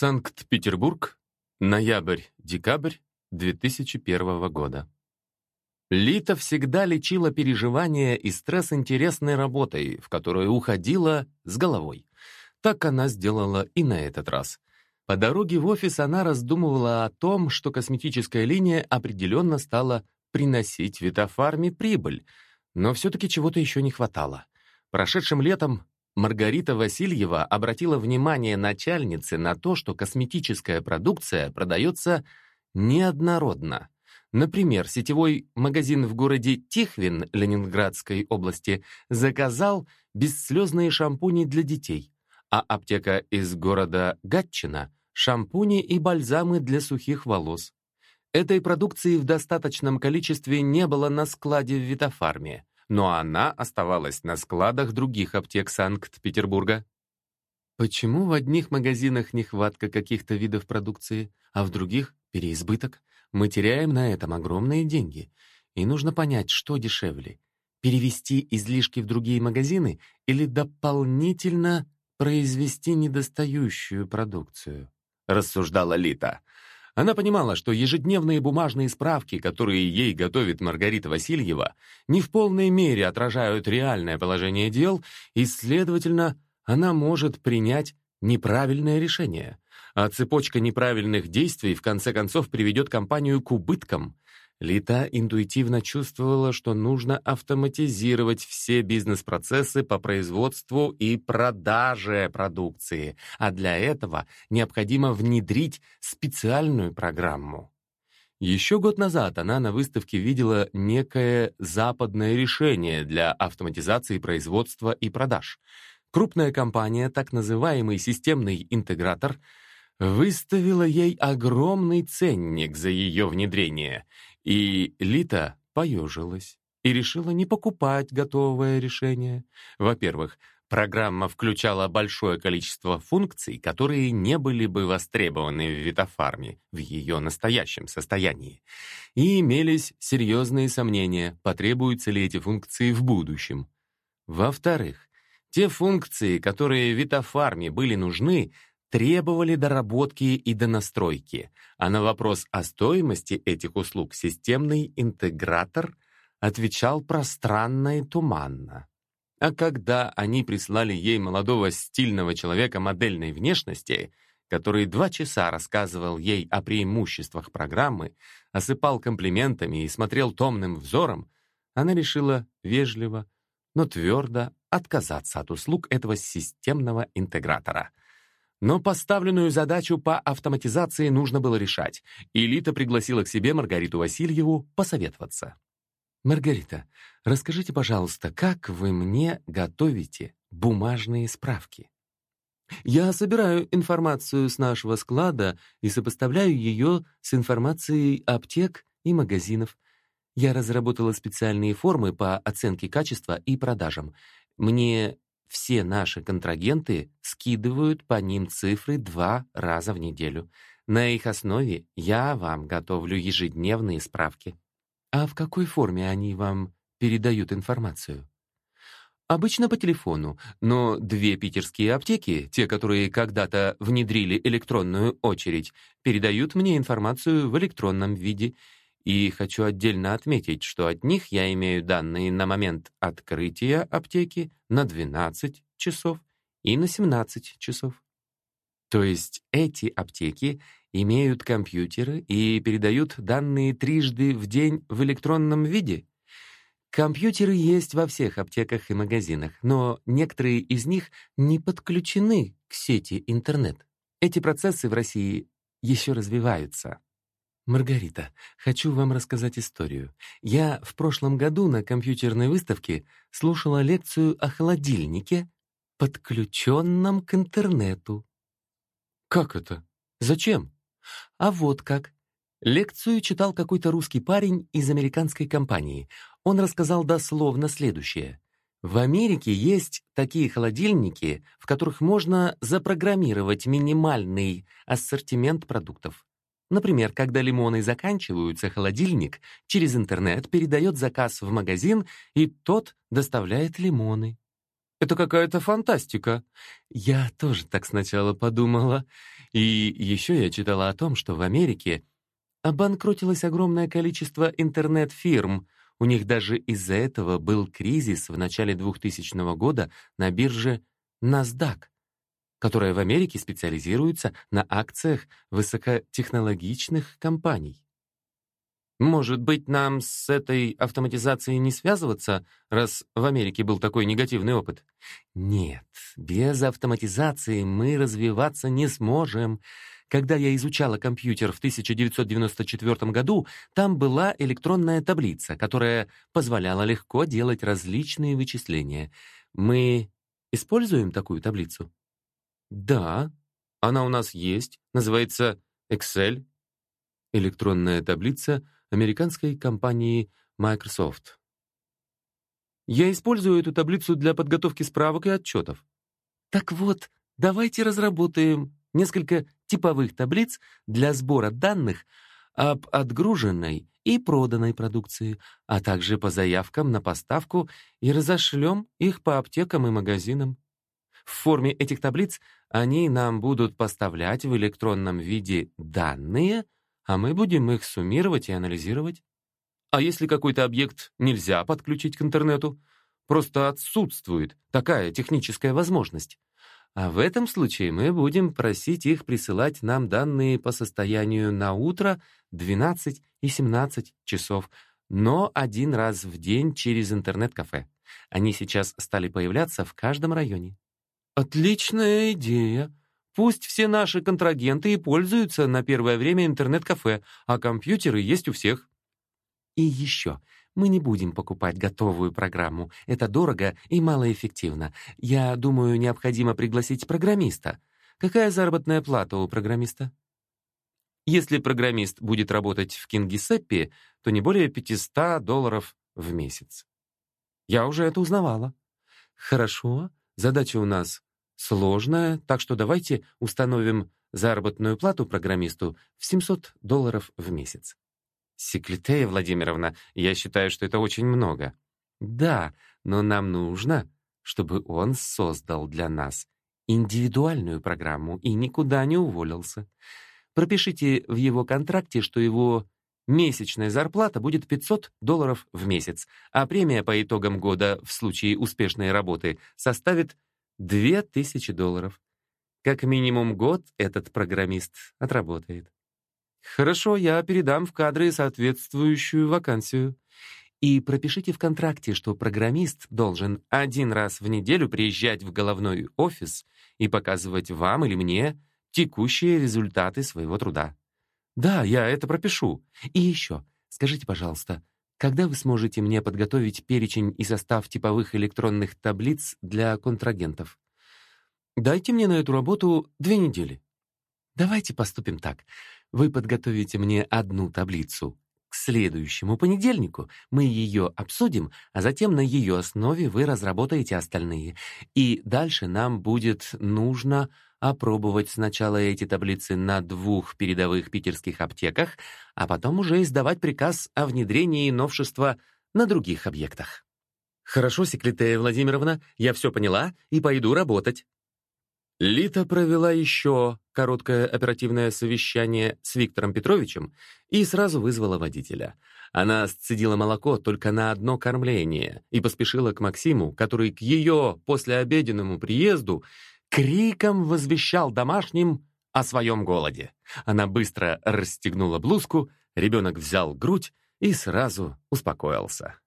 Санкт-Петербург, ноябрь-декабрь 2001 года. Лита всегда лечила переживания и стресс интересной работой, в которую уходила с головой. Так она сделала и на этот раз. По дороге в офис она раздумывала о том, что косметическая линия определенно стала приносить Витофарме прибыль, но все-таки чего-то еще не хватало. Прошедшим летом Маргарита Васильева обратила внимание начальницы на то, что косметическая продукция продается неоднородно. Например, сетевой магазин в городе Тихвин Ленинградской области заказал бесслезные шампуни для детей, а аптека из города Гатчина — шампуни и бальзамы для сухих волос. Этой продукции в достаточном количестве не было на складе в Витофарме, но она оставалась на складах других аптек Санкт-Петербурга. Почему в одних магазинах нехватка каких-то видов продукции, а в других — переизбыток? Мы теряем на этом огромные деньги. И нужно понять, что дешевле — перевести излишки в другие магазины или дополнительно произвести недостающую продукцию, рассуждала Лита. Она понимала, что ежедневные бумажные справки, которые ей готовит Маргарита Васильева, не в полной мере отражают реальное положение дел, и, следовательно, она может принять неправильное решение. А цепочка неправильных действий в конце концов приведет компанию к убыткам. Лита интуитивно чувствовала, что нужно автоматизировать все бизнес-процессы по производству и продаже продукции, а для этого необходимо внедрить специальную программу. Еще год назад она на выставке видела некое западное решение для автоматизации производства и продаж. Крупная компания, так называемый системный интегратор, выставила ей огромный ценник за ее внедрение, и Лита поежилась и решила не покупать готовое решение. Во-первых, программа включала большое количество функций, которые не были бы востребованы в Витофарме в ее настоящем состоянии. И имелись серьезные сомнения, потребуются ли эти функции в будущем. Во-вторых, те функции, которые Витофарме были нужны, требовали доработки и донастройки, а на вопрос о стоимости этих услуг системный интегратор отвечал пространно и туманно. А когда они прислали ей молодого стильного человека модельной внешности, который два часа рассказывал ей о преимуществах программы, осыпал комплиментами и смотрел томным взором, она решила вежливо, но твердо отказаться от услуг этого системного интегратора — но поставленную задачу по автоматизации нужно было решать, и Лита пригласила к себе Маргариту Васильеву посоветоваться. «Маргарита, расскажите, пожалуйста, как вы мне готовите бумажные справки?» «Я собираю информацию с нашего склада и сопоставляю ее с информацией аптек и магазинов. Я разработала специальные формы по оценке качества и продажам. Мне все наши контрагенты скидывают по ним цифры два раза в неделю. На их основе я вам готовлю ежедневные справки. А в какой форме они вам передают информацию? Обычно по телефону, но две питерские аптеки, те, которые когда-то внедрили электронную очередь, передают мне информацию в электронном виде — и хочу отдельно отметить, что от них я имею данные на момент открытия аптеки на 12 часов и на 17 часов. То есть эти аптеки имеют компьютеры и передают данные трижды в день в электронном виде? Компьютеры есть во всех аптеках и магазинах, но некоторые из них не подключены к сети интернет. Эти процессы в России еще развиваются. «Маргарита, хочу вам рассказать историю. Я в прошлом году на компьютерной выставке слушала лекцию о холодильнике, подключенном к интернету». «Как это? Зачем?» «А вот как. Лекцию читал какой-то русский парень из американской компании. Он рассказал дословно следующее. В Америке есть такие холодильники, в которых можно запрограммировать минимальный ассортимент продуктов. Например, когда лимоны заканчиваются, холодильник через интернет передает заказ в магазин, и тот доставляет лимоны. Это какая-то фантастика. Я тоже так сначала подумала. И еще я читала о том, что в Америке обанкротилось огромное количество интернет-фирм. У них даже из-за этого был кризис в начале 2000 года на бирже NASDAQ, которая в Америке специализируется на акциях высокотехнологичных компаний. Может быть, нам с этой автоматизацией не связываться, раз в Америке был такой негативный опыт? Нет, без автоматизации мы развиваться не сможем. Когда я изучала компьютер в 1994 году, там была электронная таблица, которая позволяла легко делать различные вычисления. Мы используем такую таблицу? Да, она у нас есть, называется Excel. Электронная таблица — американской компании Microsoft. Я использую эту таблицу для подготовки справок и отчетов. Так вот, давайте разработаем несколько типовых таблиц для сбора данных об отгруженной и проданной продукции, а также по заявкам на поставку и разошлем их по аптекам и магазинам. В форме этих таблиц они нам будут поставлять в электронном виде данные — а мы будем их суммировать и анализировать. А если какой-то объект нельзя подключить к интернету, просто отсутствует такая техническая возможность, а в этом случае мы будем просить их присылать нам данные по состоянию на утро 12 и 17 часов, но один раз в день через интернет-кафе. Они сейчас стали появляться в каждом районе. Отличная идея. Пусть все наши контрагенты и пользуются на первое время интернет-кафе, а компьютеры есть у всех. И еще, мы не будем покупать готовую программу. Это дорого и малоэффективно. Я думаю, необходимо пригласить программиста. Какая заработная плата у программиста? Если программист будет работать в Кингисеппе, то не более 500 долларов в месяц. Я уже это узнавала. Хорошо, задача у нас сложная, так что давайте установим заработную плату программисту в 700 долларов в месяц. Секлитея Владимировна, я считаю, что это очень много. Да, но нам нужно, чтобы он создал для нас индивидуальную программу и никуда не уволился. Пропишите в его контракте, что его месячная зарплата будет 500 долларов в месяц, а премия по итогам года в случае успешной работы составит Две тысячи долларов. Как минимум год этот программист отработает. Хорошо, я передам в кадры соответствующую вакансию. И пропишите в контракте, что программист должен один раз в неделю приезжать в головной офис и показывать вам или мне текущие результаты своего труда. Да, я это пропишу. И еще, скажите, пожалуйста, когда вы сможете мне подготовить перечень и состав типовых электронных таблиц для контрагентов? Дайте мне на эту работу две недели. Давайте поступим так. Вы подготовите мне одну таблицу. К следующему понедельнику мы ее обсудим, а затем на ее основе вы разработаете остальные. И дальше нам будет нужно опробовать сначала эти таблицы на двух передовых питерских аптеках, а потом уже издавать приказ о внедрении новшества на других объектах. «Хорошо, Секлитея Владимировна, я все поняла и пойду работать». Лита провела еще короткое оперативное совещание с Виктором Петровичем и сразу вызвала водителя. Она сцедила молоко только на одно кормление и поспешила к Максиму, который к ее послеобеденному приезду криком возвещал домашним о своем голоде. Она быстро расстегнула блузку, ребенок взял грудь и сразу успокоился.